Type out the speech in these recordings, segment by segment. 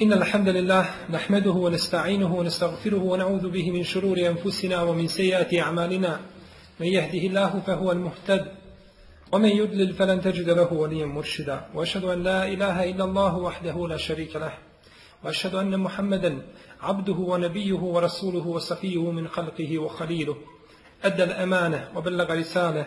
إن الحمد لله نحمده ونستعينه ونستغفره ونعوذ به من شرور أنفسنا ومن سيئات أعمالنا. من يهده الله فهو المهتد ومن يضلل فلن تجد له وليا مرشدا. وأشهد أن لا إله إلا الله وحده لا شريك له وأشهد أن محمدا عبده ونبيه ورسوله وصفيه من خلقه وخليله. أدى الأمانة وبلغ رسالة.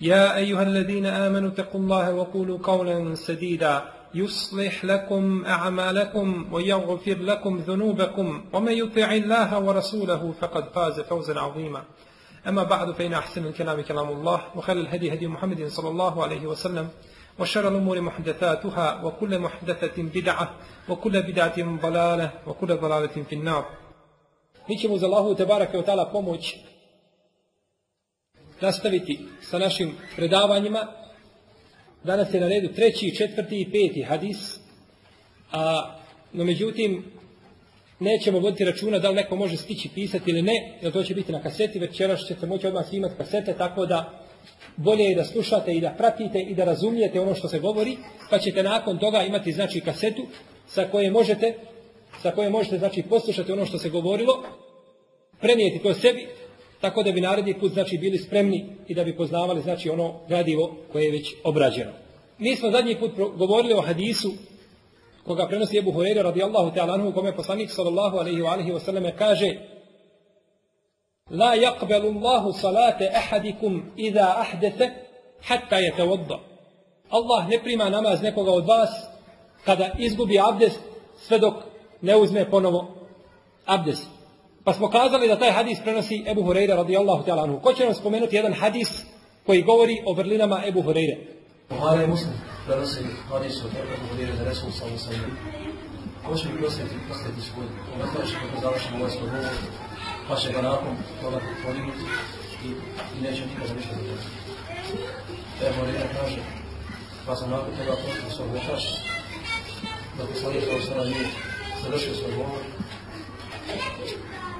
يا أيها الذين آمنوا اتقوا الله وقولوا قولا سديدا. يصلح لكم أعمالكم ويغفر لكم ذنوبكم. ومن يطع الله ورسوله فقد فاز فوزا عظيما. أما بعد فإن أحسن الكلام كلام الله وخير الهدي هدي محمد صلى الله عليه وسلم وشر الأمور محدثاتها وكل محدثة بدعة وكل بدعة ضلالة وكل ضلالة في النار. Mi ćemo za Allahu tebaraka wa ta'ala pomoć nastaviti sa našim predavanjima. Danas je na redu treći, četvrti i peti hadis. A, no međutim, nećemo voditi računa da li neko može stići pisati ili ne, jer to će biti na kaseti, večeras ćete moći odmah snimati kasete, tako da bolje je da slušate i da pratite i da razumijete ono što se govori, pa ćete nakon toga imati znači kasetu sa koje možete sa koje možete znači poslušati ono što se govorilo, prenijeti to sebi, tako da bi naredni put znači bili spremni i da bi poznavali znači ono gradivo koje je već obrađeno. Mi smo zadnji put govorili o hadisu koga prenosi Ebu Hureyre radijallahu ta'ala anhu kome poslanik sallallahu alaihi wa alihi kaže La yaqbalu Allahu salate ahadikum iza ahdete hatta yatawadda. Allah ne prima namaz nekoga od vas kada izgubi abdest sve dok ne uzme ponovo abdest. Pa smo kazali da taj hadis prenosi Ebu Hureyre radijallahu ta'ala anhu. Ko će nam spomenuti jedan hadis koji govori o vrlinama Ebu Hureyre? Buhari je muslim prenosi hadis od Ebu Hureyre za Resul sallahu sallam. Ko će mi prosjeti, prosjeti svoj komentar, kako završimo ovaj govor, pa će ga nakon toga podignuti i, i neće nikada ništa završiti. Ebu Hureyre kaže, pa sam nakon toga postao svoj večaš, da poslanik sallahu sallam nije završio svoj govor,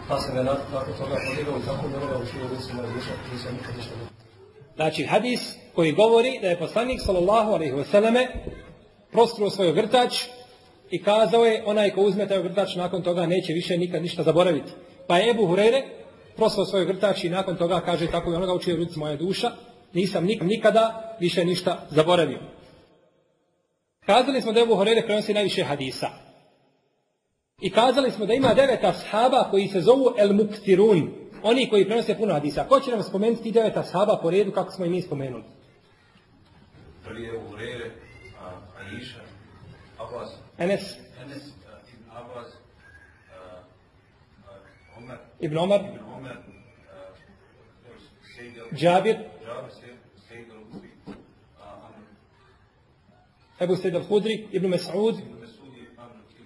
pa sam ga nakon toga podigao i tako dobro učio ruci moje duša, nisam nikad ništa. Znači, hadis koji govori da je poslanik sallallahu alaihi wasallame prostruo svoj vrtač i kazao je onaj ko uzme taj vrtač nakon toga neće više nikad ništa zaboraviti. Pa je Ebu Hurere prostruo svoj vrtač i nakon toga kaže tako je onoga učio ruci moja duša, nisam nikada više ništa zaboravio. Kazali smo da Ebu Hurere prenosi najviše hadisa. I kazali smo da ima devet ashaba koji se zovu El Muktirun. Oni koji prenose puno hadisa. Ko će nam spomenuti ti devet ashaba po redu kako smo i mi spomenuli? Prvi je Urere, Aisha, Abbas, Enes, Enes, Ibn Abbas, Omer, Ibn Omar, Ibn Omer, Džabir, Ebu Sejid al-Hudri, Ibn Mas'ud,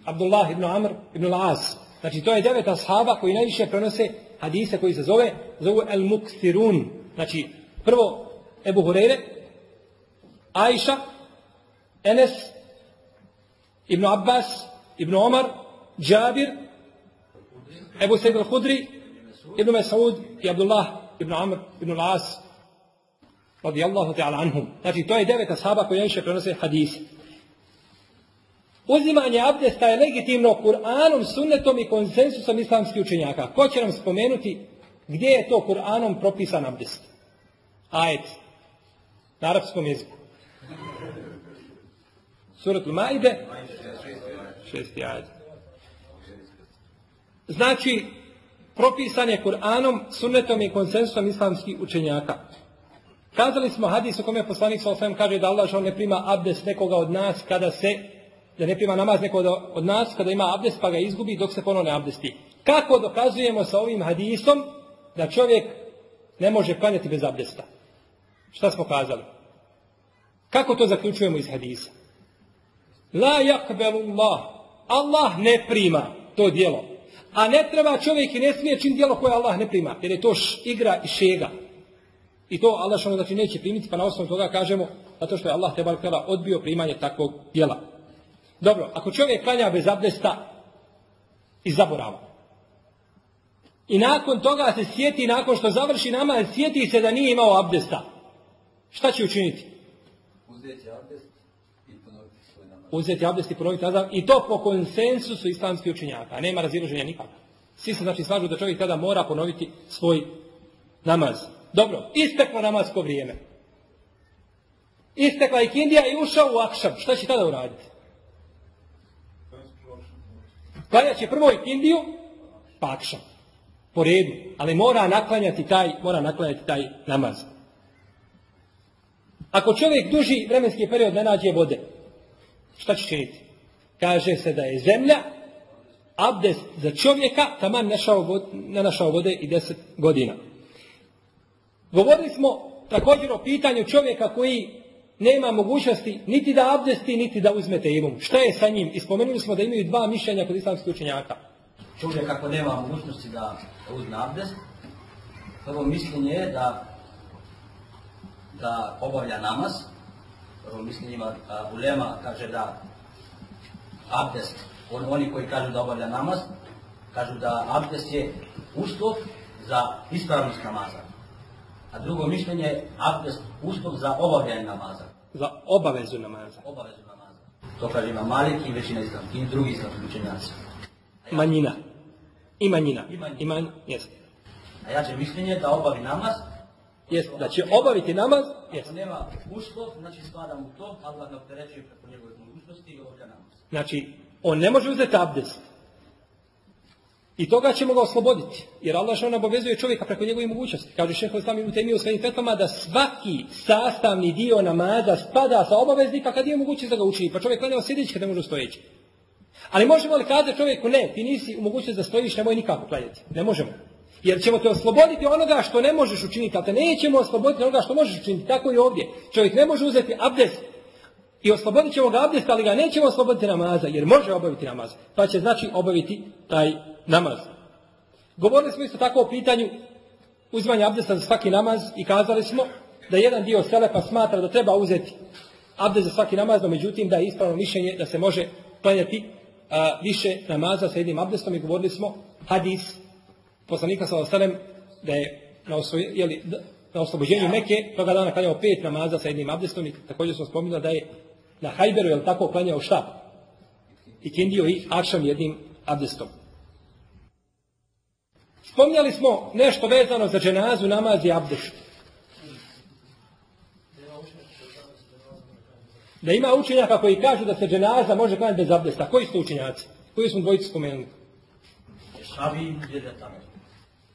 Abdullah ibn Amr ibn al-As. Znači to je devet ashaba koji najviše prenose hadise koji se zove zovu El Mukthirun. Znači prvo Ebu Hureyre, Aisha, Enes, Ibn Abbas, Ibn Omar, Džabir, Ebu Sejid al-Hudri, Ibn Mas'ud i Abdullah ibn Amr ibn al-As radijallahu ta'ala anhum. Znači to je devet ashaba koji najviše prenose hadise. Uzimanje abdesta je legitimno Kur'anom, sunnetom i konsensusom islamskih učenjaka. Ko će nam spomenuti gdje je to Kur'anom propisan abdest? Ajet. Na arapskom jeziku. Suratul Maide. Šesti ajet. Znači, propisan je Kur'anom, sunnetom i konsensusom islamskih učenjaka. Kazali smo hadis u kome poslanik sa kaže da Allah ne prima abdest nekoga od nas kada se da ne prima namaz neko od nas kada ima abdest pa ga izgubi dok se ponovno ne abdesti. Kako dokazujemo sa ovim hadisom da čovjek ne može klanjati bez abdesta? Šta smo kazali? Kako to zaključujemo iz hadisa? La yakbalu Allah. Ne prima to djelo. A ne treba čovjek i ne smije čin djelo koje Allah ne prima, jer je to igra i šega. I to Allah što znači neće primiti, pa na osnovu toga kažemo, zato što je Allah te odbio primanje takvog djela. Dobro, ako čovjek klanja bez abdesta i zaborava. I nakon toga se sjeti, nakon što završi namaz, sjeti se da nije imao abdesta. Šta će učiniti? Uzeti abdest i ponoviti svoj namaz. uzeti abdest i ponoviti nazad i to po konsensusu islamskih učenjaka, a nema razilaženja nikako. Svi se znači slažu da čovjek tada mora ponoviti svoj namaz. Dobro, isteklo namasko vrijeme. Istekla ikindija i ušao u akšam. Šta će tada uraditi? Klanjat će prvo ikindiju, pa akšam. Po redu. Ali mora naklanjati taj, mora naklanjati taj namaz. Ako čovjek duži vremenski period ne nađe vode, šta će činiti? Kaže se da je zemlja abdest za čovjeka taman našao, vod, ne našao vode i deset godina. Govorili smo također o pitanju čovjeka koji nema mogućnosti niti da abdesti, niti da uzme tejmum. Šta je sa njim? I spomenuli smo da imaju dva mišljenja kod islamskih učenjaka. Čovjek ako nema mogućnosti da uzme abdest, prvo mišljenje je da da obavlja namaz. Prvo mišljenje ima ulema kaže da abdest, on, oni koji kažu da obavlja namaz, kažu da abdest je uslov za ispravnost namaza. A drugo mišljenje je abdest uslov za obavljanje namaza. Za obavezu namaza. Obavezu namaza. To kaže ima Malik i većina islamskih i drugi islamskih učenjaci. Manjina. I manjina. I manjina. I manj, jest. A jače mišljenje je da obavi namaz, Jest, da će obaviti namaz, jest. ako nema uslov, znači spada mu to, Allah opterećuje preko njegove mogućnosti i obavlja namaz. Znači, on ne može uzeti abdest. I toga ćemo ga osloboditi. Jer Allah što obavezuje čovjeka preko njegove mogućnosti. Kaže šeho Islam ibn Taymije u svojim fetvama da svaki sastavni dio namaza spada sa obaveznika kad je mogućnost da ga učini. Pa čovjek klanja sjedeći kad ne može stojeći. Ali možemo li kazati čovjeku ne, ti nisi u mogućnosti da stojiš, nemoj nikako klanjati. Ne možemo. Jer ćemo te osloboditi onoga što ne možeš učiniti, ali te nećemo osloboditi onoga što možeš učiniti. Tako i ovdje. Čovjek ne može uzeti abdest i oslobodit ćemo ga abdesta, ali ga nećemo osloboditi namaza, jer može obaviti namaz. Pa će znači obaviti taj namaz. Govorili smo isto tako o pitanju uzimanja abdesta za svaki namaz i kazali smo da jedan dio selefa smatra da treba uzeti abdest za svaki namaz, no međutim da je ispravno mišljenje da se može klanjati a, više namaza sa jednim abdestom i govorili smo hadis poslanika sa ostalem da je na, osvoj, jeli, na oslobođenju Meke toga dana klanjao pet namaza sa jednim abdestom i također smo spominjali da je na Hajberu je tako klanjao šta? I kindio i akšam jednim abdestom. Spominjali smo nešto vezano za dženazu, namaz i abdest. Da ima učenjaka koji kažu da se dženaza može klanjati bez abdesta. Koji su učenjaci? Koji smo dvojicu spomenuli? Šabi tamo.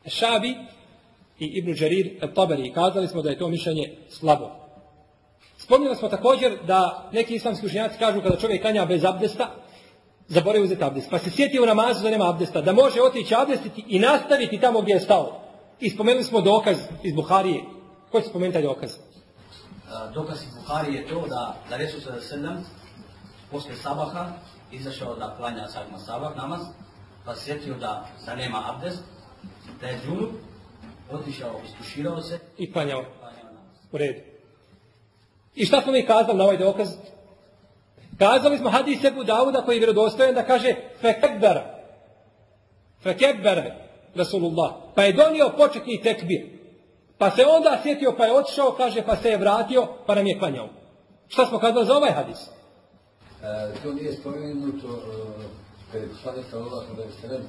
Šabi i Ibn Đarir al-Tabari. Kazali smo da je to mišljenje slabo. Spominjali smo također da neki islamski učenjaci kažu kada čovjek klanja bez abdesta, zaboravi uzeti abdest. Pa se sjeti u namazu da nema abdesta, da može otići abdestiti i nastaviti tamo gdje je stao. I spomenuli smo dokaz iz Buharije. Ko će spomenuti taj dokaz? A, Dokaz iz Buhari je to da, da Resul sa sedam posle sabaha izašao da klanja sagma sabah namaz, pa sjetio da, da nema abdest, da je džunup, otišao, istuširao se, I klanjao u redu. I šta smo mi kazali na ovaj dokaz? Kazali smo hadis Ebu Dauda koji je vjerodostojan da kaže fekebber. Fekebber Rasulullah. Pa je donio početni tekbir. Pa se onda sjetio pa je otišao, kaže pa se je vratio pa nam je klanjao. Šta smo kazali za ovaj hadis? E, to nije spomenuto e, kad je poslanik sallallahu alejhi ve sellem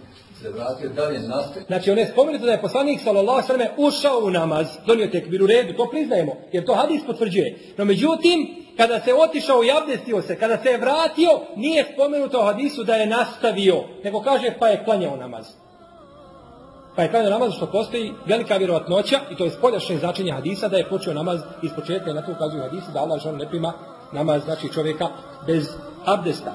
se vratio da je nastavio Znači on je spomenuto da je poslanik sallallahu alejhi ve sellem ušao u namaz, donio tekbir u redu, to priznajemo, jer to hadis potvrđuje. No međutim, kada se otišao i abdestio se, kada se je vratio, nije spomenuto hadisu da je nastavio, nego kaže pa je klanjao namaz. Pa je klanjao namaz što postoji velika vjerovatnoća i to je spoljašnje značenje hadisa da je počeo namaz iz početka i na to ukazuju hadisi da Allah žal ne prima namaz znači čovjeka bez abdesta.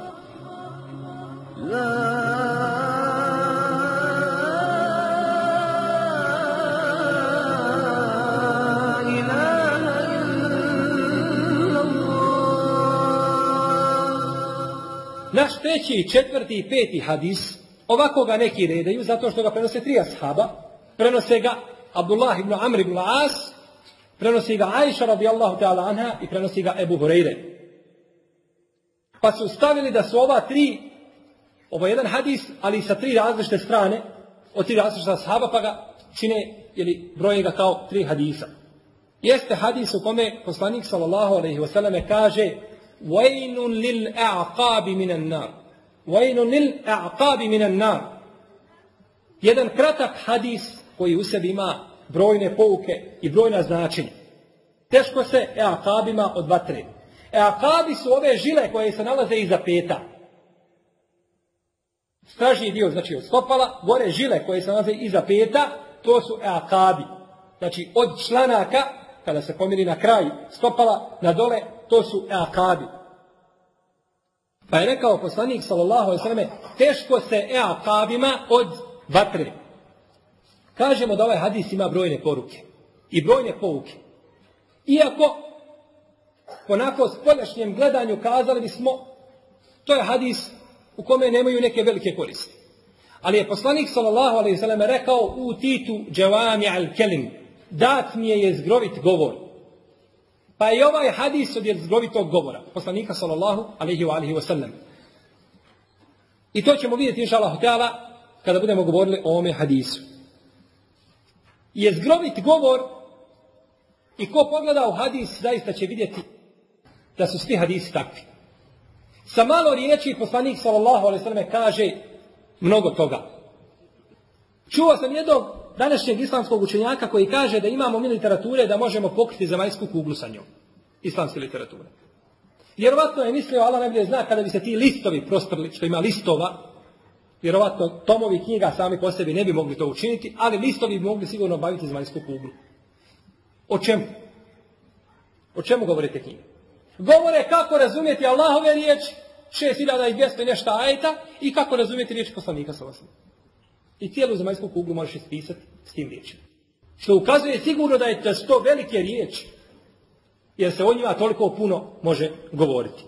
Naš treći, četvrti i peti hadis, ovako ga neki redaju, zato što ga prenose tri ashaba, prenose ga Abdullah ibn Amr ibn As, prenosi ga Aisha radijallahu ta'ala anha i prenosi ga Ebu Hureyre. Pa su stavili da su ova tri, ovo je jedan hadis, ali sa tri različite strane, od tri različite ashaba, pa ga čine, ili broje ga kao tri hadisa. Jeste hadis u kome poslanik sallallahu alaihi wasallam kaže وَيْنٌ لِلْأَعْقَابِ مِنَ النَّارِ وَيْنٌ لِلْأَعْقَابِ مِنَ النَّارِ Jedan kratak hadis koji u sebi ima brojne pouke i brojna značenja. Teško se eakabima od vatre. Eakabi su ove žile koje se nalaze iza peta. Stražnji dio, znači od stopala, gore žile koje se nalaze iza peta, to su eakabi. Znači od članaka, kada se pomiri na kraj stopala, na dole, to su eakabi. Pa je rekao poslanik, sallallahu sallam, teško se eakabima od vatre. Kažemo da ovaj hadis ima brojne poruke i brojne pouke. Iako, ponako spoljašnjem gledanju kazali bismo, to je hadis u kome nemaju neke velike koristi. Ali je poslanik sallallahu alejhi ve rekao u titu džavami al kelim, dat mi je zgrovit govor. Pa je ovaj hadis od zgrovitog govora poslanika sallallahu alejhi ve alihi. I to ćemo vidjeti inšallahu teala kada budemo govorili o ome hadisu. Je zgrovit govor i ko pogleda u hadis zaista će vidjeti da su svi hadisi takvi. Sa malo riječi poslanik sallallahu alejhi ve sellem kaže mnogo toga. Čuo sam jednog današnjeg islamskog učenjaka koji kaže da imamo mi literature da možemo pokriti zemaljsku kuglu sa njom. Islamske literature. Vjerovatno je mislio, Allah najbolje zna, kada bi se ti listovi prostorili, što ima listova, vjerovatno tomovi knjiga sami po sebi ne bi mogli to učiniti, ali listovi bi mogli sigurno baviti zemaljsku kuglu. O čemu? O čemu govorite knjige? Govore kako razumjeti Allahove riječi, 6200 i nešto ajeta, i kako razumjeti riječi poslanika sa. I cijelu zemaljsku kuglu možeš ispisati s tim riječima. Što ukazuje sigurno da je to velike riječi, jer se o njima toliko puno može govoriti.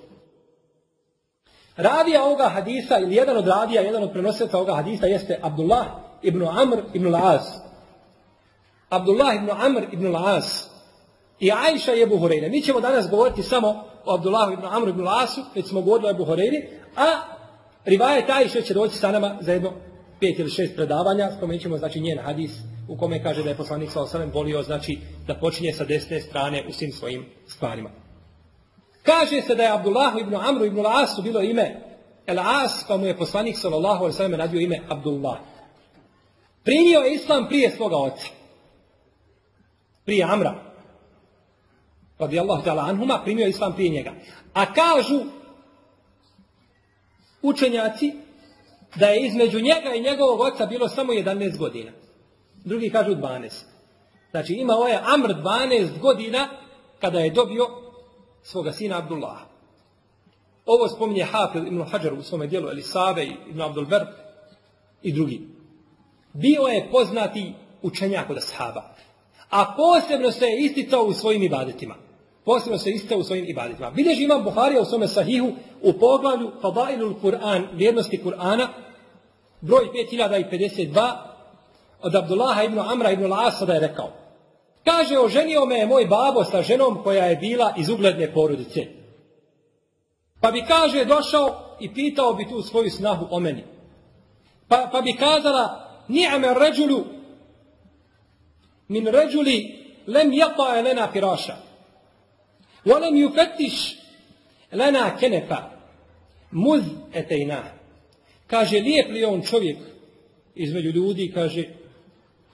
Ravija ovoga hadisa, ili jedan od ravija, jedan od prenosioca ovoga hadisa, jeste Abdullah ibn Amr ibn Al-As. Abdullah ibn Amr ibn Al-As i Ajša i Ebu. Mi ćemo danas govoriti samo o Abdullahu ibn Amr ibn Al-Asu, već smo govorili o Ebu a rivajet Ajše će doći sa nama za jedno pet ili šest predavanja, spomenut znači njen hadis u kome kaže da je poslanik sa osanem volio znači da počinje sa desne strane u svim svojim stvarima. Kaže se da je Abdullahu ibn Amru ibn Asu bilo ime El As, pa mu je poslanik sallallahu alaihi sallam radio ime Abdullah. Primio je islam prije svoga oca. Prije Amra. Radijallahu ta'ala anhuma, primio je islam prije njega. A kažu učenjaci da je između njega i njegovog oca bilo samo 11 godina. Drugi kažu 12. Znači imao je Amr 12 godina kada je dobio svoga sina Abdullah. Ovo spominje Hafil ibn Hajar u svome dijelu Elisave ibn Abdul Berb i drugi. Bio je poznati učenjak od ashaba. A posebno se je isticao u svojim ibadetima. Posebno se isticao u svojim ibadetima. Bilježi imam Buharija u svome sahihu u poglavlju Fadailul Kur'an, vrijednosti Kur'ana, broj 5052, od Abdullaha ibn Amra ibn Lasa da je rekao. Kaže, oženio me je moj babo sa ženom koja je bila iz ugledne porodice. Pa bi, kaže, došao i pitao bi tu svoju snahu o meni. Pa, pa bi kazala, ni'ame ređulu min ređuli lem jata lena. Volem ju fetiš lena kenefa. Muz etejna. Kaže, lijep li on čovjek između ljudi, kaže,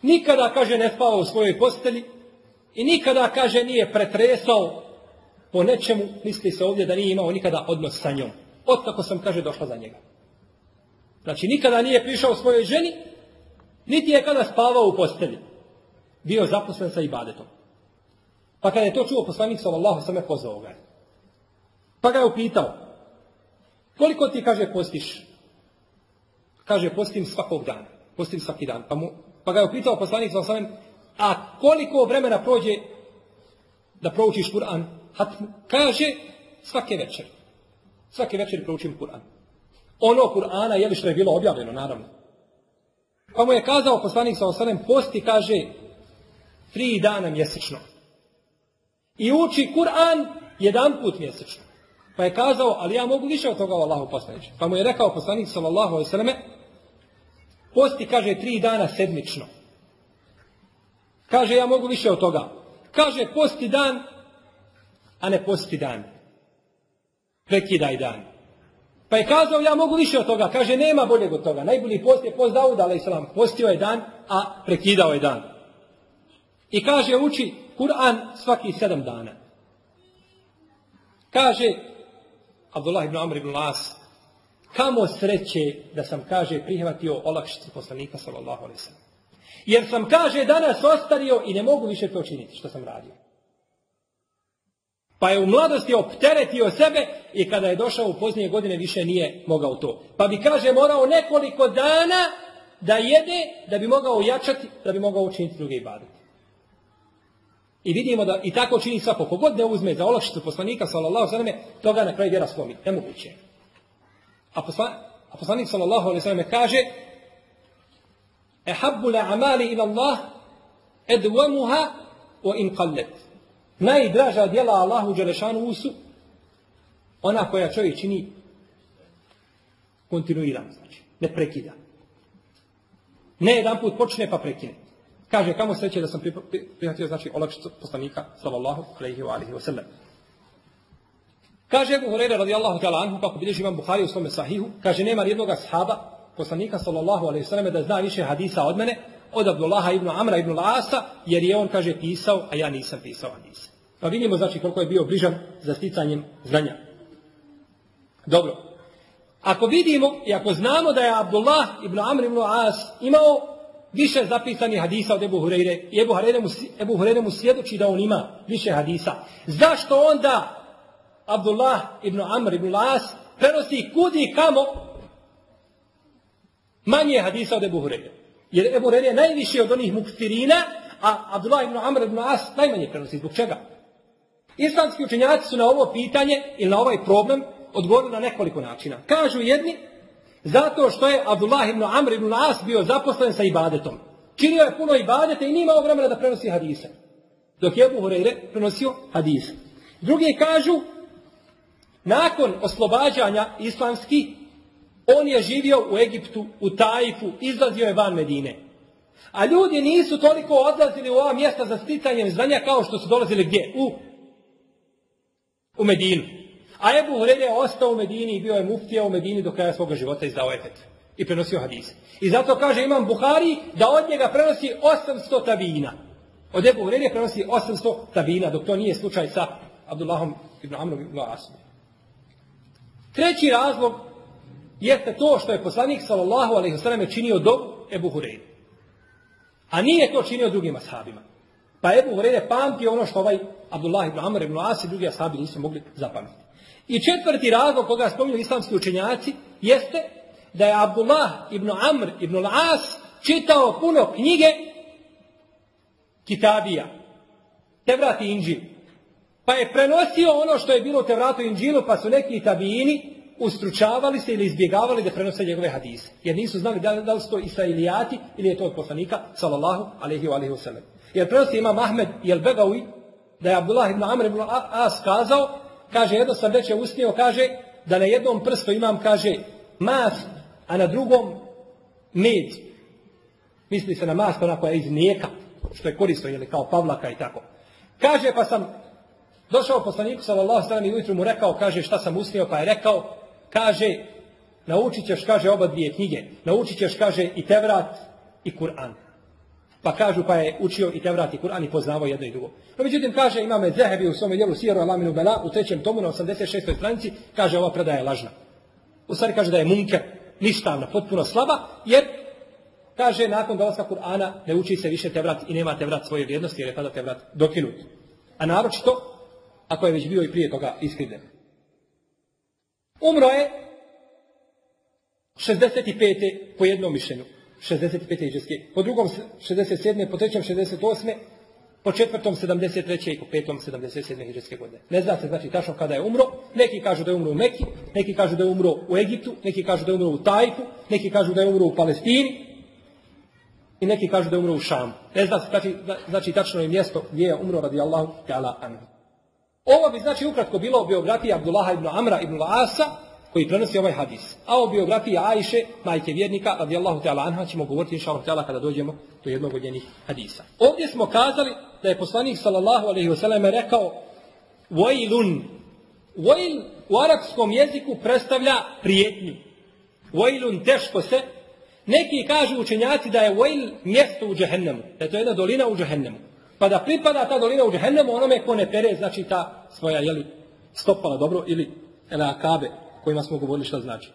nikada, kaže, ne spavao u svojoj posteli, I nikada, kaže, nije pretresao po nečemu, misli se ovdje da nije imao nikada odnos sa njom. Otkako sam, kaže, došla za njega. Znači, nikada nije prišao svojoj ženi, niti je kada spavao u postelji. Bio zaposlen sa ibadetom. Pa kada je to čuo poslanik sallallahu sam je pozvao ga. Pa ga je upitao, koliko ti, kaže, postiš? Kaže, postim svakog dana. Postim svaki dan. Pa, mu, pa ga je upitao poslanik sallallahu sallam, A koliko vremena prođe da proučiš Kur'an? Kaže svake večer. Svake večer proučim Kur'an. ono Kur'ana, je li što je bilo objavljeno, naravno. Pa mu je kazao poslanik sa osanem, posti, kaže, tri dana mjesečno. I uči Kur'an jedan put mjesečno. Pa je kazao, ali ja mogu više od toga o Allahu poslaniče. Pa mu je rekao poslanik sallallahu alejhi ve posti kaže tri dana sedmično. Kaže ja mogu više od toga. Kaže posti dan, a ne posti dan. Prekidaj dan. Pa je kazao ja mogu više od toga. Kaže nema boljeg od toga. Najbolji post je post Dauda alejhi selam. Postio je dan, a prekidao je dan. I kaže uči Kur'an svaki sedam dana. Kaže Abdullah ibn Amr ibn Las, kamo sreće da sam, kaže, prihvatio olakšicu poslanika, sallallahu alaihi sallam. Jer sam, kaže, danas ostario i ne mogu više to činiti što sam radio. Pa je u mladosti opteretio sebe i kada je došao u poznije godine više nije mogao to. Pa bi, kaže, morao nekoliko dana da jede, da bi mogao jačati, da bi mogao učiniti druge ibadete. I vidimo da i tako čini svako. Kogod ne uzme za olakšicu poslanika, sallallahu sallam, toga na kraju vjera slomi. Nemoguće. A, poslan, a poslanik, sallallahu alaihi sallam, kaže Ehabbu la amali ila Allah edwamuha wa in qallet. Najdraža djela Allahu Đelešanu su ona koja čovjek čini kontinuirano, znači, ne prekida. Ne jedan put počne pa prekine. Kaže, kamo sreće da sam prihvatio, znači, olakšicu poslanika, sallallahu alaihi wa alihi wa sallam. Kaže Ebu Hureyre radijallahu ta'ala anhu, kako bilježi imam Buhari u svome sahihu, kaže, nema jednoga sahaba, poslanika, sallallahu alaihi sallam, da zna više hadisa od mene, od Abdullaha ibn Amra ibn Lasa, jer je on, kaže, pisao, a ja nisam pisao hadisa. Pa vidimo, znači, koliko je bio bližan za sticanjem znanja. Dobro. Ako vidimo i ako znamo da je Abdullah ibn Amr ibn As imao više zapisani hadisa od Ebu Hureyre i Ebu Hureyre mu, Ebu Hureyre mu svjedoči da on ima više hadisa. Zašto onda Abdullah ibn Amr ibn Las prenosi kudi kamo manje hadisa od Ebu Hureyre? Jer Ebu Hureyre je najviše od onih mukfirina, a Abdullah ibn Amr ibn Las najmanje prenosi. Zbog čega? Islamski učenjaci su na ovo pitanje ili na ovaj problem odgovorili na nekoliko načina. Kažu jedni, Zato što je Abdullah ibn Amr ibn As bio zaposlen sa ibadetom. Činio je puno ibadete i nije imao vremena da prenosi hadise. Dok je Abu Hureyre prenosio hadise. Drugi kažu, nakon oslobađanja islamski, on je živio u Egiptu, u Tajfu, izlazio je van Medine. A ljudi nisu toliko odlazili u ova mjesta za sticanjem znanja kao što su dolazili gdje? U, u Medinu. A Ebu Hureyre je ostao u Medini i bio je muftija u Medini do kraja svoga života izdao efet. I prenosio hadise. I zato kaže imam Buhari da od njega prenosi 800 tabina. Od Ebu Hureyre prenosi 800 tabina, dok to nije slučaj sa Abdullahom ibn Amrom ibn Asom. Treći razlog jeste to što je poslanik sallallahu alaihi sallam činio do Ebu Hureyre. A nije to činio drugim ashabima. Pa Ebu Hureyre pamti ono što ovaj Abdullah ibn Amr ibn As i drugi ashabi nisu mogli zapamtiti. I četvrti razlog koga spominju islamski učenjaci jeste da je Abdullah ibn Amr ibn Al-As čitao puno knjige Kitabija, Tevrat i Inđil. Pa je prenosio ono što je bilo u Tevratu Inđilu, pa su neki tabijini ustručavali se ili izbjegavali da prenose njegove hadise. Jer nisu znali da, da li su to Israilijati ili je to od poslanika, sallallahu alaihi wa alaihi wa. Jer prenosi imam Ahmed i El-Begawi da je Abdullah ibn Amr ibn As kazao kaže, jedno sam već je usnio, kaže, da na jednom prstu imam, kaže, mas, a na drugom med. Misli se na mas, ona koja je iz mlijeka, što je korisno, jeli, kao pavlaka i tako. Kaže, pa sam došao poslaniku, sallallahu sallam, i ujutru mu rekao, kaže, šta sam usnio, pa je rekao, kaže, naučit ćeš, kaže, oba dvije knjige, naučit ćeš, kaže, i Tevrat i Kur'an. Pa kažu pa je učio i Tevrat i Kur'an i poznavao jedno i drugo. No međutim kaže imame Zehebi u svom dijelu Sijeru Alaminu Bela u trećem tomu na 86. stranici kaže ova predaja je lažna. U stvari kaže da je munker ništavna, potpuno slaba, jer kaže nakon dolaska Kur'ana ne uči se više Tevrat i nema Tevrat svoje vrijednosti jer je tada Tevrat dokinut. A naročito ako je već bio i prije toga iskrivljen. Umro je 65. po jednom mišljenju. 65. iđeske, po drugom 67. po trećem 68. po četvrtom 73. i po petom 77. hiđarske godine. Ne zna se znači tačno kada je umro. Neki kažu da je umro u Meki, neki kažu da je umro u Egiptu, neki kažu da je umro u Tajfu, neki kažu da je umro u Palestini i neki kažu da je umro u Šamu. Ne zna se znači, znači tačno je mjesto gdje je umro radi Allahu ta'ala anhu. Ovo bi znači ukratko bilo o biografiji Abdullaha ibn Amra ibn Asa, koji prenosi ovaj hadis. A o biografiji Ajše, majke vjernika, radijallahu ta'ala anha, ćemo govoriti inša kada dođemo do jednog od njenih hadisa. Ovdje smo kazali da je poslanik sallallahu alaihi wasallam rekao Vojlun. Vojl u arapskom jeziku predstavlja prijetnju. Vojlun teško se. Neki kažu učenjaci da je Vojl mjesto u džehennemu. Da je to jedna dolina u džehennemu. Pa da pripada ta dolina u džehennemu onome ko ne pere, znači ta svoja, jeli, stopala dobro ili ele akabe kojima smo govorili šta znači.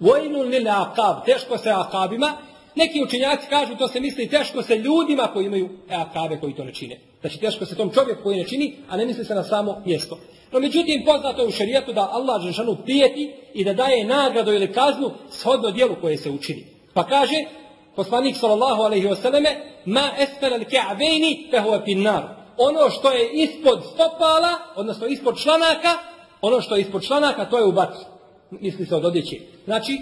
Vojnul lil akab, teško se akabima, neki učenjaci kažu to se misli teško se ljudima koji imaju akabe koji to ne čine. Znači teško se tom čovjeku koji ne čini, a ne misli se na samo mjesto. No međutim poznato je u šerijetu da Allah Žešanu prijeti i da daje nagradu ili kaznu shodno dijelu koje se učini. Pa kaže poslanik sallallahu alejhi ve selleme ma esfel al ka'baini fa. Ono što je ispod stopala, odnosno ispod članaka, ono što je ispod članaka, to je u vatri misli se od odjeće. Znači,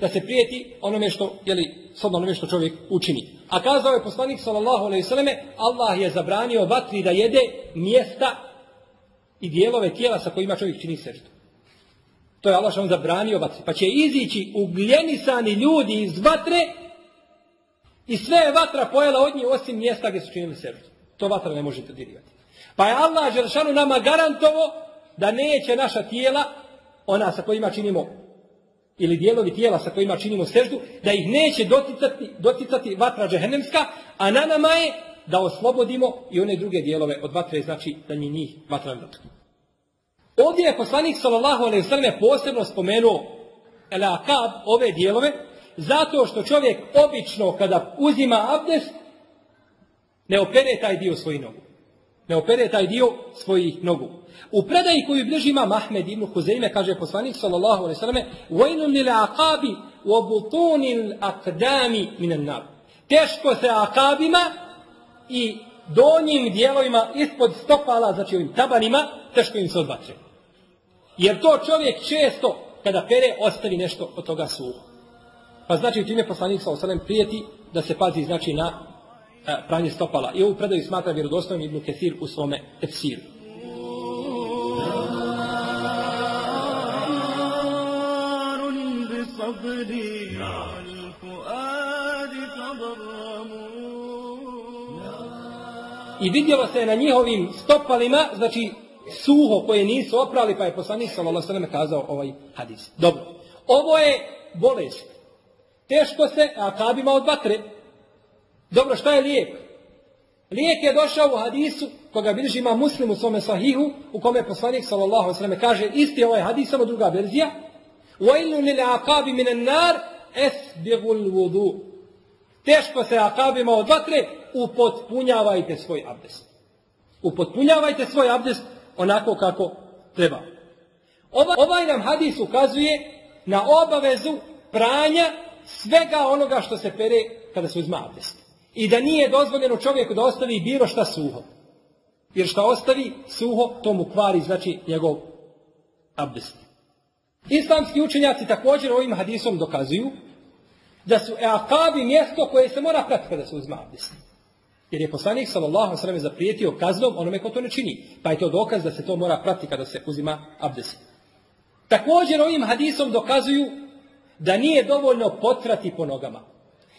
da se prijeti onome što, jeli, shodno onome što čovjek učini. A kazao je poslanik sallallahu alejhi ve selleme, Allah je zabranio vatri da jede mjesta i dijelove tijela sa kojima čovjek čini seždu. To je Allah što on zabranio vatri. Pa će izići ugljenisani ljudi iz vatre i sve je vatra pojela od njih osim mjesta gdje su činili seždu. To vatra ne možete dirivati. Pa je Allah Želšanu nama garantovo da neće naša tijela ona sa kojima činimo ili dijelovi tijela sa kojima činimo seždu, da ih neće doticati, doticati vatra džehennemska, a na nama je da oslobodimo i one druge dijelove od vatre, znači da ni njih vatra ne dotakne. Ovdje je poslanik sallallahu alejhi ve sellem posebno spomenuo el akab ove dijelove zato što čovjek obično kada uzima abdest ne opere taj dio svojih nogu. Ne opere taj dio svojih nogu. U predaji koju bliži ima Mahmed ibn Huzeime, kaže poslanik sallallahu alaihi sallam, وَيْنُمْ لِلْعَقَابِ وَبُطُونِ الْأَقْدَامِ مِنَ النَّارِ Teško se akabima i donjim dijelovima ispod stopala, znači ovim tabanima, teško im se odbače. Jer to čovjek često, kada pere, ostavi nešto od toga suho. Pa znači, time poslanik sallallahu alaihi sallam prijeti da se pazi, znači, na a, E, pranje stopala. I ovu predaju smatra vjerodostojnim Ibn Kesir u svome tefsiru. I vidjelo se na njihovim stopalima, znači suho koje nisu oprali, pa je poslanik sallallahu alejhi kazao ovaj hadis. Dobro. Ovo je bolest. Teško se a akabima od vatre. Dobro, šta je lijek? Lijek je došao u hadisu koga bilježi ima muslim u svome sahihu, u kome poslanik sallallahu alejhi ve sellem kaže isti ovaj hadis, samo druga verzija. وَإِلُّ لِلْعَقَابِ مِنَ النَّارِ أَسْبِغُ الْوُضُوء Teško se akabima od vatre, upotpunjavajte svoj abdest. Upotpunjavajte svoj abdest onako kako treba. Ova, ovaj nam hadis ukazuje na obavezu pranja svega onoga što se pere kada se uzma abdest. I da nije dozvoljeno čovjeku da ostavi bilo šta suho. Jer šta ostavi suho, to mu kvari, znači njegov abdest. Islamski učenjaci također ovim hadisom dokazuju da su eakabi mjesto koje se mora pratiti kada se uzma abdest. Jer je poslanik sallallahu ve zaprijetio kaznom onome ko to ne čini. Pa je to dokaz da se to mora pratiti kada se uzima abdest. Također ovim hadisom dokazuju da nije dovoljno potrati po nogama.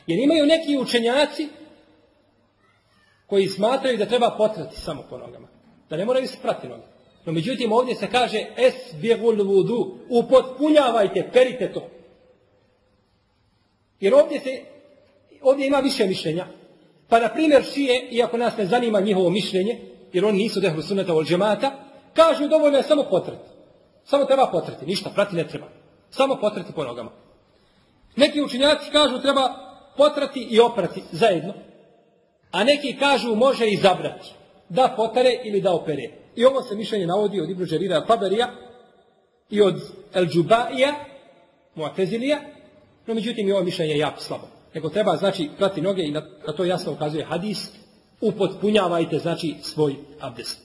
Jer imaju neki učenjaci koji smatraju da treba potrati samo po nogama. Da ne moraju se prati noge. No međutim ovdje se kaže es bjegul vudu, upotpunjavajte, perite to. Jer ovdje se, ovdje ima više mišljenja. Pa na primjer šije, iako nas ne zanima njihovo mišljenje, jer oni nisu dehlu suneta od džemata, kažu dovoljno je samo potrati. Samo treba potrati, ništa, prati ne treba. Samo potrati po nogama. Neki učinjaci kažu treba potrati i oprati zajedno. A neki kažu može i zabrati. Da potare ili da opere. I ovo se mišljenje navodi od Ibnu Žerira Taberija i od El Džubaija, Muatezilija, no međutim i ovo mišljenje je jako slabo. Nego treba, znači, prati noge i na, na to jasno ukazuje hadis upotpunjavajte, znači, svoj abdest.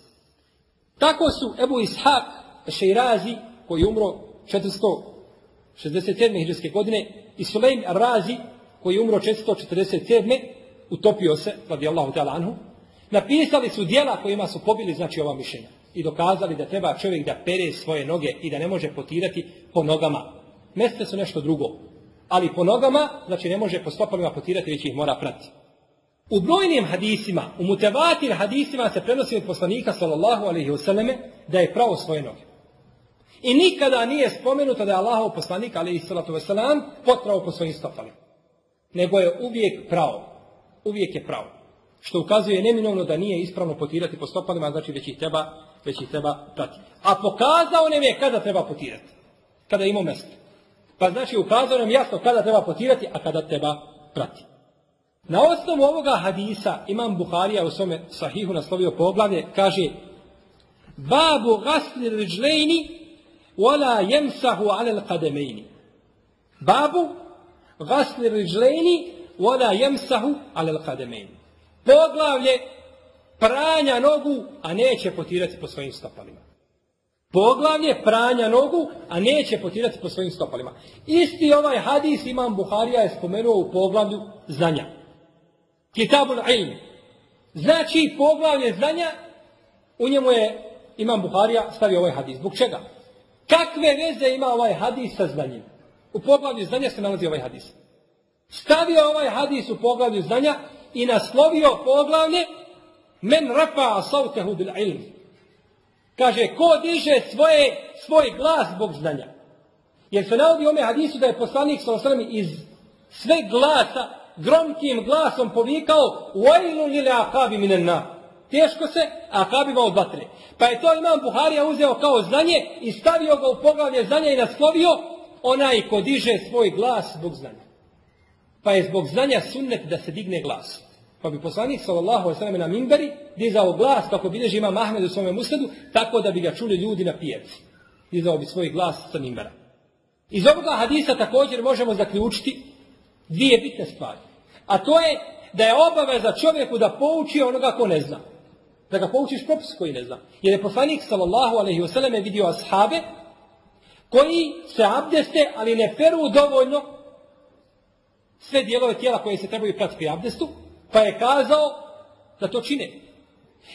Tako su Ebu Ishak Šeirazi, koji je umro 467. hijđarske godine, i Sulejm Razi, koji je umro 447. utopio se, radijallahu ta'ala anhu, napisali su dijela kojima su pobili, znači, ova mišljenja. I dokazali da treba čovjek da pere svoje noge i da ne može potirati po nogama. Meste su nešto drugo. Ali po nogama, znači ne može po stopalima potirati, već ih mora prati. U brojnim hadisima, u mutevatir hadisima se prenosi od poslanika sallallahu alaihi wasallame da je pravo svoje noge. I nikada nije spomenuto da je Allahov poslanik alaihi sallatu wasallam potrao po svojim stopalima. Nego je uvijek pravo. Uvijek je pravo. Što ukazuje neminovno da nije ispravno potirati po stopalima, znači već ih treba, već ih treba prati. A pokazao nam je kada treba potirati. Kada ima mjesto. Pa znači ukazao nam jasno kada treba potirati, a kada treba prati. Na osnovu ovoga hadisa imam Buharija u svome sahihu naslovio poglavlje, kaže Babu gasli riđlejni wala jemsahu alel kademejni. Babu gasli riđlejni wala jemsahu alel kademejni. Poglavlje pranja nogu, a neće potirati po svojim stopalima. Poglavlje pranja nogu, a neće potirati po svojim stopalima. Isti ovaj hadis imam Buharija je spomenuo u poglavlju znanja. Kitabul ilm. Znači poglavlje znanja, u njemu je imam Buharija stavio ovaj hadis. Zbog čega? Kakve veze ima ovaj hadis sa znanjem? U poglavlju znanja se nalazi ovaj hadis. Stavio ovaj hadis u poglavlju znanja i naslovio poglavlje men rafa sautehu bil ilm. Kaže, ko diže svoje, svoj glas zbog znanja? Jer se navodi ome hadisu da je poslanik sa iz sve glasa, gromkim glasom povikao Uajlu ili akabi minen na. Teško se, akabima od vatre. Pa je to imam Buharija uzeo kao znanje i stavio ga u poglavlje znanja i naslovio onaj ko diže svoj glas zbog znanja. Pa je zbog znanja sunnet da se digne glas. Pa bi poslanik sallallahu alejhi na minberi dizao glas kako bilježi ima Ahmed u svome musnadu, tako da bi ga čuli ljudi na pijaci. Dizao bi svoj glas sa minbera. Iz ovoga hadisa također možemo zaključiti dvije bitne stvari. A to je da je obaveza čovjeku da pouči onoga ko ne zna. Da ga poučiš propis koji ne zna. Jer je poslanik sallallahu alejhi ve vidio ashabe koji se abdeste, ali ne peru dovoljno sve dijelove tijela koje se trebaju pratiti pri abdestu, pa je kazao da to čine.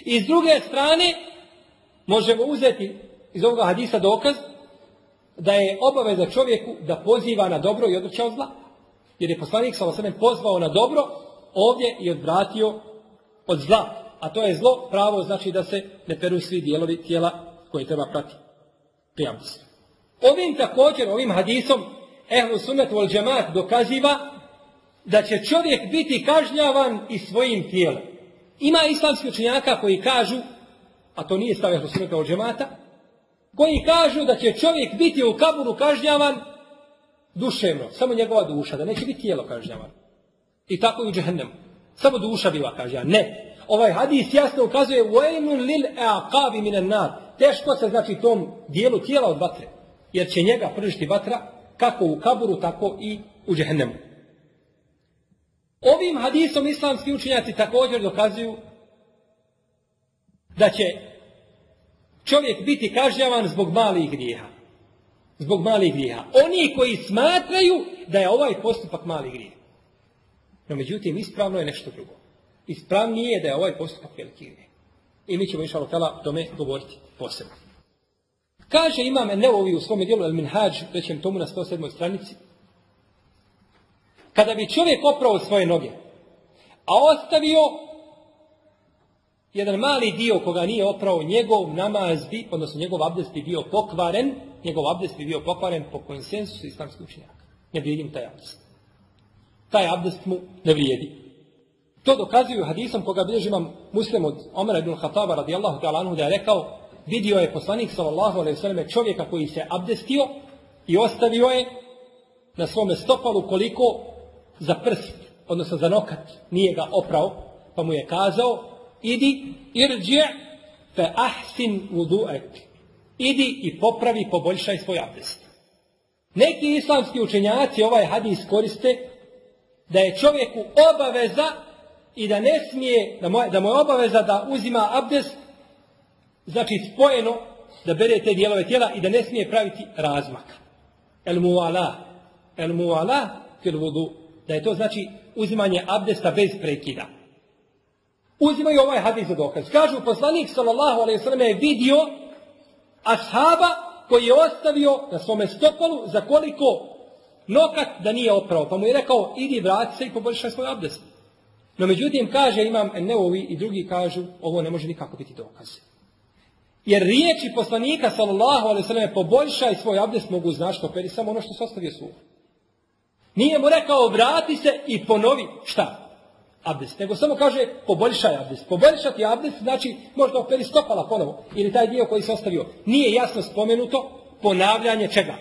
I s druge strane, možemo uzeti iz ovoga hadisa dokaz da je obaveza čovjeku da poziva na dobro i odvraća od zla. Jer je poslanik sa pozvao na dobro ovdje i odvratio od zla. A to je zlo pravo znači da se ne peru svi dijelovi tijela koje treba prati. Prijavnosti. Ovim također, ovim hadisom, ehlu sunnetu al džemat dokaziva da će čovjek biti kažnjavan i svojim tijelom. Ima islamski učenjaka koji kažu, a to nije stavio suneta od džemata, koji kažu da će čovjek biti u kaburu kažnjavan duševno, samo njegova duša, da neće biti tijelo kažnjavan. I tako i u džehennemu. Samo duša biva kažnjavan. Ne. Ovaj hadis jasno ukazuje وَيْنُ لِلْأَعْقَابِ مِنَ النَّارِ Teško se znači tom dijelu tijela od vatre. Jer će njega pržiti vatra kako u kaburu, tako i u džehennemu. Ovim hadisom islamski učenjaci također dokazuju da će čovjek biti kažnjavan zbog malih grijeha. Zbog malih grijeha. Oni koji smatraju da je ovaj postupak mali grijeh. No međutim, ispravno je nešto drugo. Ispravnije je da je ovaj postupak veliki grijeh. I mi ćemo išalo tela tome govoriti posebno. Kaže imam Neovi u svome dijelu El Minhaj, rećem tomu na 107. stranici, kada bi čovjek oprao svoje noge, a ostavio jedan mali dio koga nije oprao, njegov namaz bi, odnosno njegov abdest bi bio pokvaren, njegov abdest bi bio pokvaren po konsensusu islamskih učenjaka. Ne vrijedim taj abdest. Taj abdest mu ne vrijedi. To dokazuju hadisom koga bilježi imam muslim od Omara ibn Khattaba radijallahu ta'ala anhu da je rekao vidio je poslanik sallallahu alaihi sallam čovjeka koji se abdestio i ostavio je na svome stopalu koliko za prst, odnosno za nokat, nije ga oprao, pa mu je kazao, idi irđe fe ahsin vudu'ek. Idi i popravi, poboljšaj svoj abdest. Neki islamski učenjaci ovaj hadis koriste da je čovjeku obaveza i da ne smije, da mu, da mu je obaveza da uzima abdest, znači spojeno, da bere te dijelove tijela i da ne smije praviti razmak. El muala, el muala fil vudu, da je to znači uzimanje abdesta bez prekida. Uzimaju ovaj hadis za dokaz. Kažu, poslanik sallallahu alaihi sallam je vidio ashaba koji je ostavio na svome stopalu za koliko nokat da nije oprao. Pa mu je rekao, idi vrati se i poboljšaj svoj abdest. No međutim, kaže imam Neovi i drugi kažu, ovo ne može nikako biti dokaz. Jer riječi poslanika, sallallahu alaihi sallam, poboljšaj svoj abdest mogu znaš što peri samo ono što se ostavio suho. Nije mu rekao, vrati se i ponovi šta? Abdest. Nego samo kaže, poboljšaj abdest. Poboljšati abdest znači možda operi stopala ponovo. Ili taj dio koji se ostavio. Nije jasno spomenuto ponavljanje čega?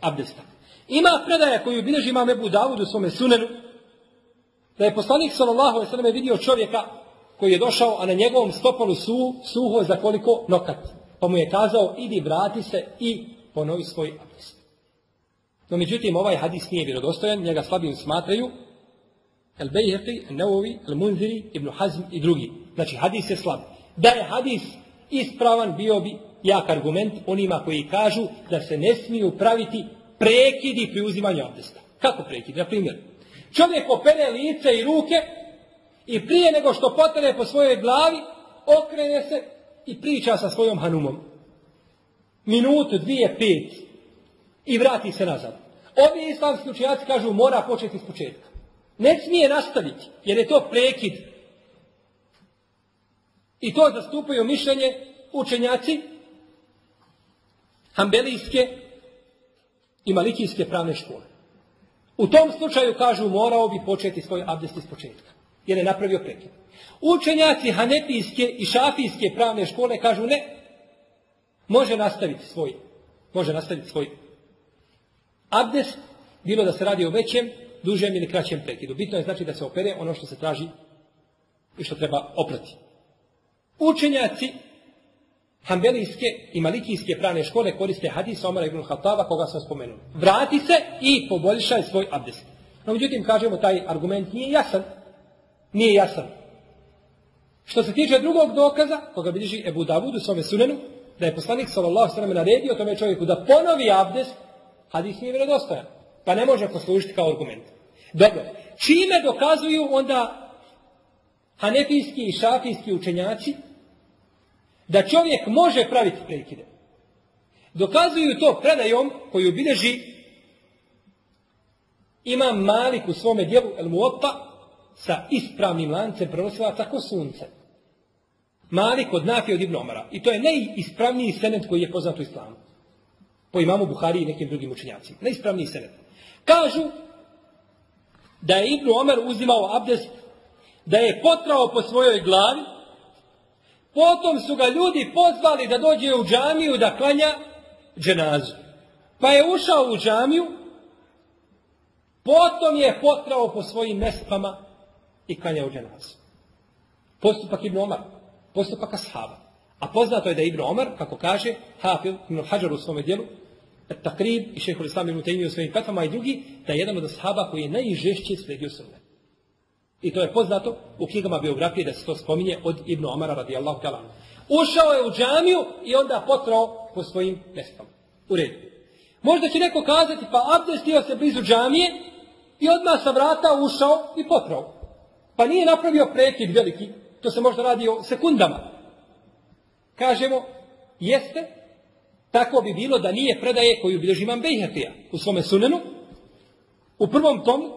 Abdesta. Ima predaja koju bilježi imam Ebu Davud u svome sunenu, da je poslanik sallallahu alejhi vidio čovjeka koji je došao, a na njegovom stopalu su, suho za koliko nokat. Pa mu je kazao, idi vrati se i ponovi svoj abdest. No međutim, ovaj hadis nije vjerodostojan, njega slabim smatraju El Bejheqi, El Nevovi, El Munziri, Ibn Hazm i drugi. Znači, hadis je slab. Da je hadis ispravan, bio bi jak argument onima koji kažu da se ne smiju praviti prekidi pri uzimanju abdesta. Kako prekidi? Na primjer, čovjek opere lice i ruke i prije nego što potare po svojoj glavi, okrene se i priča sa svojom hanumom. Minutu, dvije, pet i vrati se nazad. Ovi islamski učenjaci kažu mora početi iz početka. Ne smije nastaviti, jer je to prekid. I to zastupaju mišljenje učenjaci hambelijske i malikijske pravne škole. U tom slučaju kažu morao bi početi svoj abdest iz početka, jer je napravio prekid. Učenjaci hanepijske i šafijske pravne škole kažu ne, može nastaviti svoj, može nastaviti svoj abdest, bilo da se radi o većem, dužem ili kraćem prekidu. Bitno je znači da se opere ono što se traži i što treba oprati. Učenjaci Hanbelijske i Malikijske pravne škole koriste hadis Omara ibn Khattaba koga sam spomenuo. Vrati se i poboljšaj svoj abdest. No, međutim, kažemo, taj argument nije jasan. Nije jasan. Što se tiče drugog dokaza, koga bilježi Ebu Davud u svome sunenu, da je poslanik sallallahu sallam naredio tome čovjeku da ponovi abdest, hadis nije vjerodostojan. Pa ne može poslužiti kao argument. Dobro, čime dokazuju onda hanefijski i šafijski učenjaci da čovjek može praviti prekide? Dokazuju to predajom koju bilježi imam Malik u svome dijelu El Muotta sa ispravnim lancem prenosilaca ko sunce. Malik od Nafi od Ibn Omara. I to je najispravniji senet koji je poznat u islamu. Po imamu Buhari i nekim drugim učenjacima. Najispravniji senet. Kažu da je Ibn Omer uzimao abdest, da je potrao po svojoj glavi, potom su ga ljudi pozvali da dođe u džamiju da klanja dženazu. Pa je ušao u džamiju, potom je potrao po svojim mespama i klanjao dženazu. Postupak Ibn Omar, postupak ashaba. A poznato je da je Ibn Omar, kako kaže Hafil Ibn Hajar u svome dijelu, Takrib i šehhul Islam ibn Taymi u svojim petama i drugi, da je jedan od ashaba koji je najžešće sledio sunnet. I to je poznato u knjigama biografije da se to spominje od Ibn Omara radijallahu ta'ala. Ušao je u džamiju i onda potrao po svojim mestama. U redu. Možda će neko kazati, pa abdestio se blizu džamije i odmah sa vrata ušao i potrao. Pa nije napravio prekid veliki, to se možda radi o sekundama. Kažemo, jeste, tako bi bilo da nije predaje koju bilježi imam Bejhatija u svome sunenu, u prvom tomu,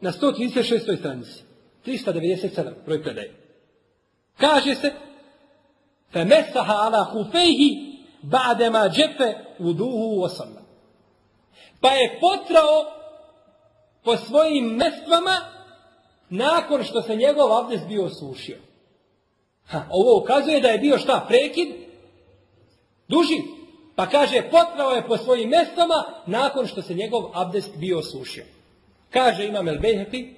na 136. stranici, 397. broj predaje. Kaže se, فَمَسَحَ عَلَى خُفَيْهِ بَعْدَمَا جَفَ وُدُوهُ وَصَلَّ Pa je potrao po svojim mestvama nakon što se njegov abdest bio osušio. Ha, ovo ukazuje da je bio šta? Prekid? Duži. Pa kaže, potrao je po svojim mestama nakon što se njegov abdest bio osušio. Kaže Imam El Bejheqi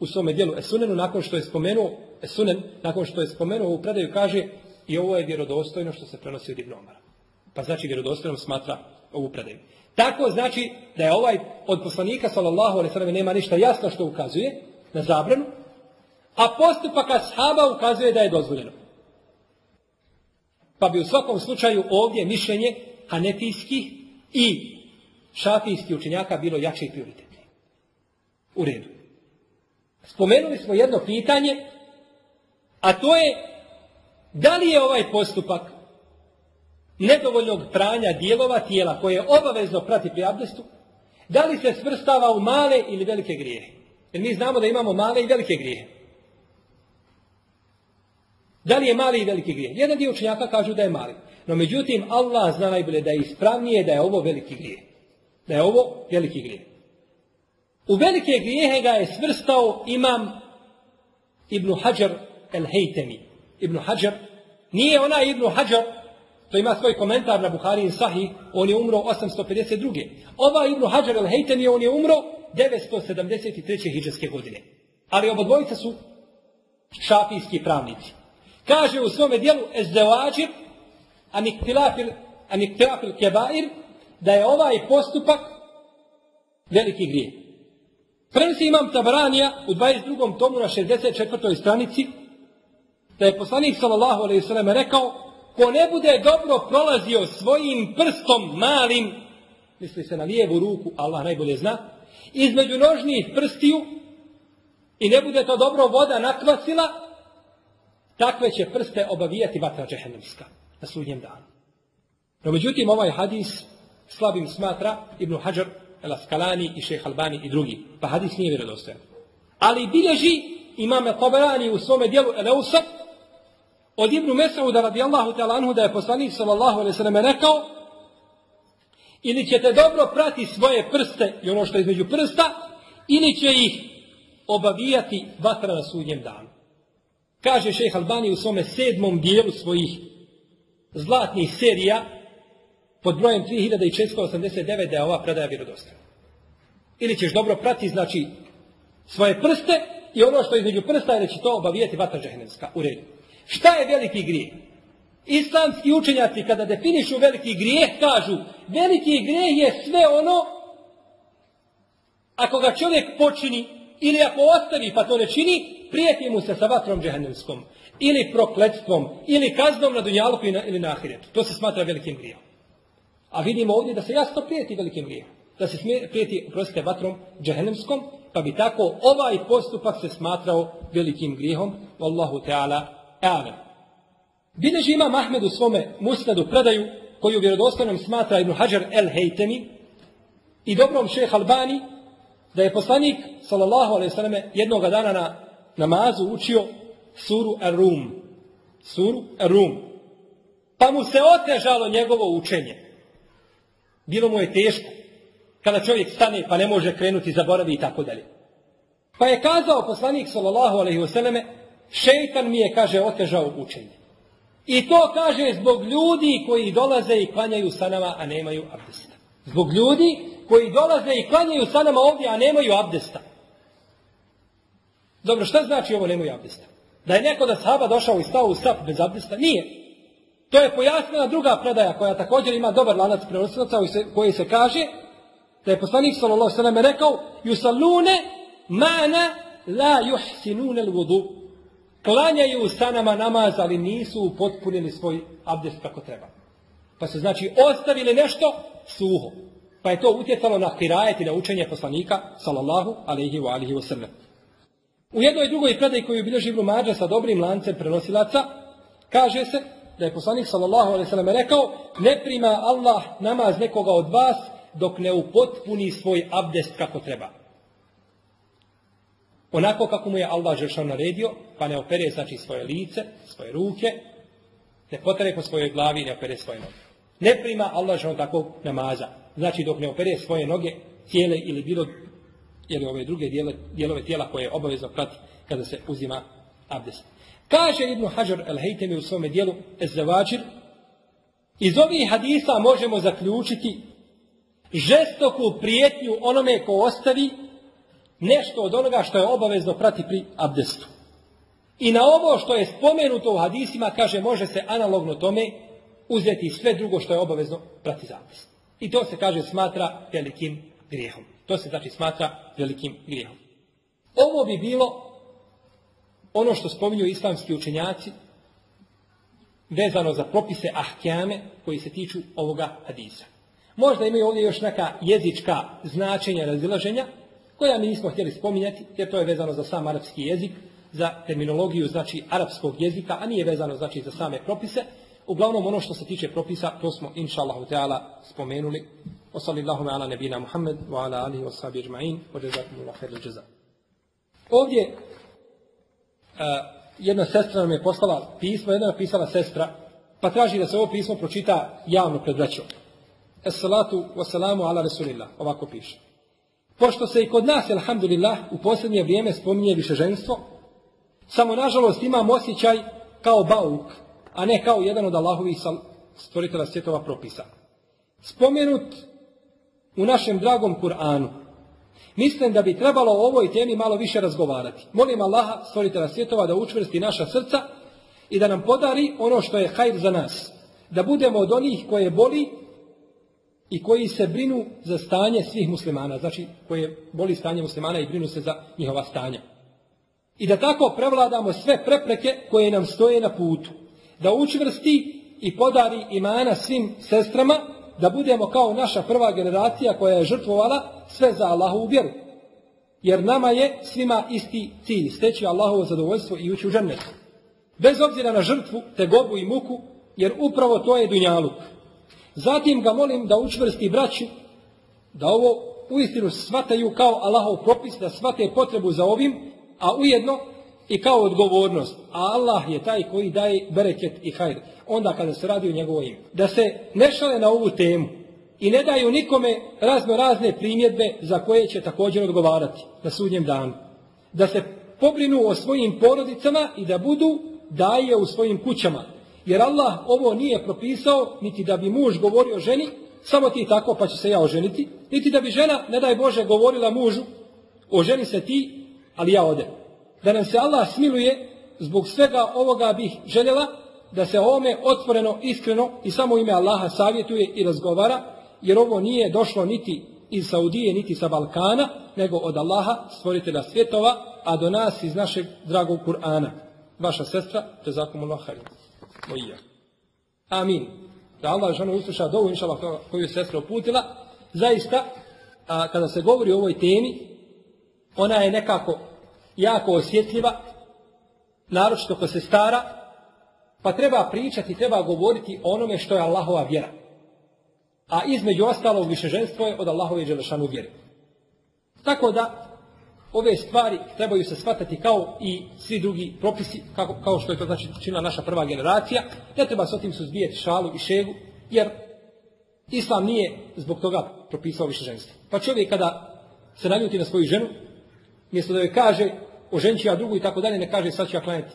u svome dijelu Esunenu, nakon što je spomenuo, Esunen, nakon što je spomenuo ovu predaju, kaže i ovo je vjerodostojno što se prenosi od Ibn Omara. Pa znači vjerodostojnom smatra ovu predaju. Tako znači da je ovaj od poslanika sallallahu alejhi nema ništa jasno što ukazuje na zabranu, A postupak ashaba ukazuje da je dozvoljeno. Pa bi u svakom slučaju ovdje mišljenje hanefijskih i šafijskih učenjaka bilo jače i. U redu. Spomenuli smo jedno pitanje, a to je da li je ovaj postupak nedovoljnog pranja dijelova tijela koje je obavezno prati pri abdestu, da li se svrstava u male ili velike grijehe? Jer mi znamo da imamo male i velike grijehe. Da li je mali i veliki grijeh? Jedan dio učenjaka kažu da je mali. No međutim, Allah zna najbolje da je ispravnije da je ovo veliki grijeh. Da je ovo veliki grijeh. U velike grijehe ga je svrstao imam Ibn Hajar el-Hejtemi. Ibn Hajar, nije ona Ibn Hajar, to ima svoj komentar na Buhari Sahih, on je umro 852. Ova Ibn Hajar el-Hejtemi, on je umro 973. hijđarske godine. Ali obodvojica su šafijski pravnici. Kaže u svome dijelu Ezdevađir, aniktilafil kebair, da je ovaj postupak veliki grijeh. Prenosi imam Tabranija u 22. tomu na 64. stranici, da je poslanik sallallahu alaihi sallam rekao, ko ne bude dobro prolazio svojim prstom malim, misli se na lijevu ruku, Allah najbolje zna, između nožnih prstiju i ne bude to dobro voda nakvasila, takve će prste obavijati vatra džehennemska na sudnjem danu. No međutim, ovaj hadis slabim smatra Ibn Hajar, El Askalani i Šejh Albani i drugi. Pa hadis nije vjerodostojan. Ali bilježi imame Taberani u svome dijelu El Eusab od Ibn Mesauda radijallahu ta'ala anhu da je poslanik sallallahu alaihi sallam rekao ili ćete dobro prati svoje prste i ono što je između prsta ili će ih obavijati vatra na sudnjem danu. Kaže šejh Albani u svome sedmom dijelu svojih zlatnih serija pod brojem 3489 da je ova predaja vjerodostojna. Ili ćeš dobro prati, znači, svoje prste i ono što je između prsta ili će to obavijeti vatra džehennemska. U redu. Šta je veliki grijeh? Islamski učenjaci kada definišu veliki grijeh kažu veliki grijeh je sve ono ako ga čovjek počini ili ako ostavi pa to ne čini, prijeti mu se sa vatrom džehennemskom ili prokletstvom ili kaznom na dunjalku ili na ahiretu. To se smatra velikim grijehom. A vidimo ovdje da se jasno prijeti velikim grijehom. Da se prijeti, prostite, vatrom džehennemskom, pa bi tako ovaj postupak se smatrao velikim grijehom. Wallahu ta'ala a'lam. Bileži ima Mahmed u svome musnadu predaju, koju vjerodostojnom smatra Ibn Hajar el Hejtemi i dobrom šeh Albani, da je poslanik, sallallahu alaihi sallam, jednoga dana na namazu učio suru Ar-Rum. Suru Ar-Rum. Pa mu se otežalo njegovo učenje. Bilo mu je teško. Kada čovjek stane pa ne može krenuti, zaboravi i tako dalje. Pa je kazao poslanik sallallahu alaihi wasallame, šeitan mi je, kaže, otežao učenje. I to kaže zbog ljudi koji dolaze i klanjaju sa nama, a nemaju abdesta. Zbog ljudi koji dolaze i klanjaju sa nama ovdje, a nemaju abdesta. Dobro, šta znači ovo nemaju abdesta? Da je neko da sahaba došao i stao u sap bez abdesta? Nije. To je pojasnila druga predaja koja također ima dobar lanac prenosilaca koji se kaže da je poslanik sallallahu sallam rekao yusallune mana la yuhsinune l-vudu klanjaju sa nama namaz ali nisu upotpunili svoj abdest kako treba. Pa se znači ostavili nešto suho. Pa je to utjecalo na kirajet i na učenje poslanika sallallahu alaihi wa alihi wa sallam. U jednoj drugoj predaji koju bilježi Ibn Mađa sa dobrim lancem prenosilaca, kaže se da je poslanik sallallahu alejhi ve rekao: "Ne prima Allah namaz nekoga od vas dok ne upotpuni svoj abdest kako treba." Onako kako mu je Allah dželle naredio, pa ne opere znači svoje lice, svoje ruke, ne potare po svojoj glavi, ne opere svoje noge. Ne prima Allah dželle takvog namaza. Znači dok ne opere svoje noge, cijele ili bilo ili ove druge dijele, dijelove tijela koje je obavezno prati kada se uzima abdest. Kaže Ibn Hajar el-Hejtemi u svome dijelu Ezzavačir, iz ovih hadisa možemo zaključiti žestoku prijetnju onome ko ostavi nešto od onoga što je obavezno prati pri abdestu. I na ovo što je spomenuto u hadisima, kaže, može se analogno tome uzeti sve drugo što je obavezno prati za abdest. I to se, kaže, smatra velikim grijehom. To se znači smatra velikim grijehom. Ovo bi bilo ono što spominju islamski učenjaci vezano za propise ahkjame koji se tiču ovoga hadisa. Možda imaju ovdje još neka jezička značenja razilaženja koja mi nismo htjeli spominjati jer to je vezano za sam arapski jezik, za terminologiju znači arapskog jezika, a nije vezano znači za same propise. Uglavnom ono što se tiče propisa, to smo inša Allahu spomenuli. Ala nebina Muhammed wa ala alihi wa sahbihi ajma'in wa jazakumullahu khairul jaza. Ovdje a, jedna sestra nam je poslala pismo, jedna je pisala sestra, pa traži da se ovo pismo pročita javno pred braćom. Esselatu wasalamu ala Rasulillah, ovako piše. Pošto se i kod nas, alhamdulillah, u posljednje vrijeme spominje višeženstvo, samo nažalost imam osjećaj kao bauk, a ne kao jedan od Allahovih stvoritela svjetova propisa. Spomenut u našem dragom Kur'anu, Mislim da bi trebalo o ovoj temi malo više razgovarati. Molim Allaha, stvoritela svjetova, da učvrsti naša srca i da nam podari ono što je hajr za nas. Da budemo od onih koje boli i koji se brinu za stanje svih muslimana. Znači, koje boli stanje muslimana i brinu se za njihova stanja. I da tako prevladamo sve prepreke koje nam stoje na putu. Da učvrsti i podari imana svim sestrama da budemo kao naša prva generacija koja je žrtvovala sve za Allahovu vjeru. Jer nama je svima isti cilj, steći Allahovo zadovoljstvo i ući u džennet. Bez obzira na žrtvu, tegobu i muku, jer upravo to je dunjaluk. Zatim ga molim da učvrsti braću, da ovo uistinu svataju kao Allahov propis, da svate potrebu za ovim, a ujedno i kao odgovornost. A Allah je taj koji daje bereket i hajr. Onda kada se radi o njegovo ime. Da se ne šale na ovu temu i ne daju nikome razno razne primjedbe za koje će također odgovarati na sudnjem danu. Da se pobrinu o svojim porodicama i da budu daje u svojim kućama. Jer Allah ovo nije propisao niti da bi muž govorio ženi, samo ti tako pa će se ja oženiti, niti da bi žena, ne daj Bože, govorila mužu, oženi se ti, ali ja odem da nam se Allah smiluje, zbog svega ovoga bih željela da se ovome otvoreno, iskreno i samo ime Allaha savjetuje i razgovara, jer ovo nije došlo niti iz Saudije, niti sa Balkana, nego od Allaha, stvoritelja svjetova, a do nas iz našeg dragog Kur'ana. Vaša sestra, Jazakumullah Harim. Mojija. Amin. Da Allah žena usluša dovu, inša Allah, koju je sestra uputila. Zaista, a, kada se govori o ovoj temi, ona je nekako jako osjetljiva, naročito ko se stara, pa treba pričati, treba govoriti o onome što je Allahova vjera. A između ostalog višeženstvo je od Allahove Đelešanu vjere. Tako da, ove stvari trebaju se shvatati kao i svi drugi propisi, kao, kao što je to znači činila naša prva generacija. Ne treba se o tim suzbijeti šalu i šegu, jer Islam nije zbog toga propisao višeženstvo. Pa čovjek kada se naljuti na svoju ženu, mjesto da joj kaže oženči ja drugu i tako dalje, ne kaže sad ću ja klanjati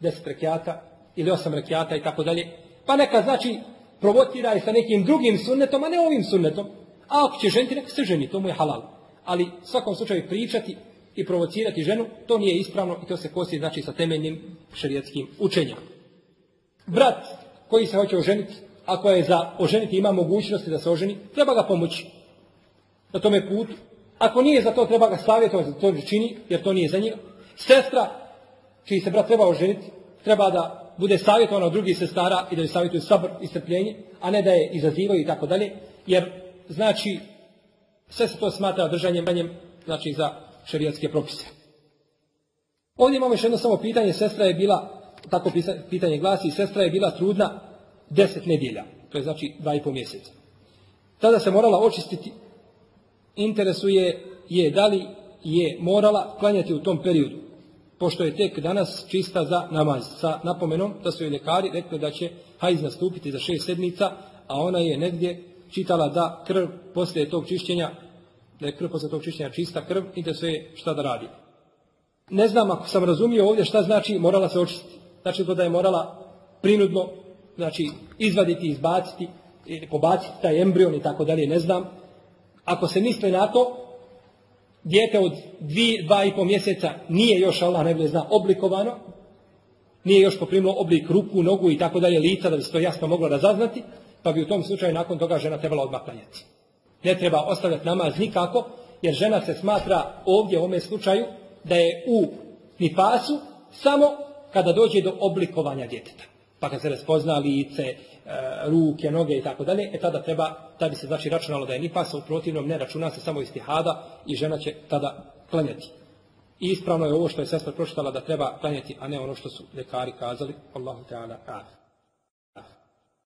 deset rekiata ili osam rekiata i tako dalje. Pa neka znači provocira je sa nekim drugim sunnetom, a ne ovim sunnetom. A ako će ženiti, neka se ženi, to mu je halal. Ali u svakom slučaju pričati i provocirati ženu, to nije ispravno i to se kosi znači sa temeljnim šerijetskim učenjem. Brat koji se hoće oženiti, ako je za oženiti ima mogućnosti da se oženi, treba ga pomoći na tome putu. Ako nije za to, treba ga savjetovati da to čini, jer to nije za njega. Sestra, čiji se brat treba oženiti, treba da bude savjetovana od drugih sestara i da je savjetuju sabr i strpljenje, a ne da je izazivaju i tako dalje, jer znači sve se to smatra držanjem danjem, znači za šerijatske propise. Ovdje imamo još jedno samo pitanje, sestra je bila, tako pitanje glasi, sestra je bila trudna deset nedjelja, to je znači dva i pol mjeseca. Tada se morala očistiti, interesuje je da li je morala klanjati u tom periodu, pošto je tek danas čista za namaz, sa napomenom da su joj ljekari rekli da će hajz nastupiti za šest sedmica, a ona je negdje čitala da krv poslije tog čišćenja, da je krv poslije tog čišćenja čista krv i da sve šta da radi. Ne znam ako sam razumio ovdje šta znači morala se očistiti. Znači to da je morala prinudno znači izvaditi, izbaciti pobaciti taj embrion i tako dalje, ne znam. Ako se misle na to, dijete od dvi, dva i pol mjeseca nije još, Allah ne zna, oblikovano, nije još poprimilo oblik ruku, nogu i tako dalje, lica, da bi se to jasno moglo razaznati, pa bi u tom slučaju nakon toga žena trebala odmah klanjati. Ne treba ostavljati namaz nikako, jer žena se smatra ovdje u ovome slučaju da je u nifasu, samo kada dođe do oblikovanja djeteta. Pa kad se raspozna lice, ruke, noge i tako dalje, e tada treba, da bi se znači računalo da je nifasa, u protivnom ne računa se samo istihada i žena će tada klanjati. I ispravno je ovo što je sestra pročitala da treba klanjati, a ne ono što su lekari kazali. Allahu Teala.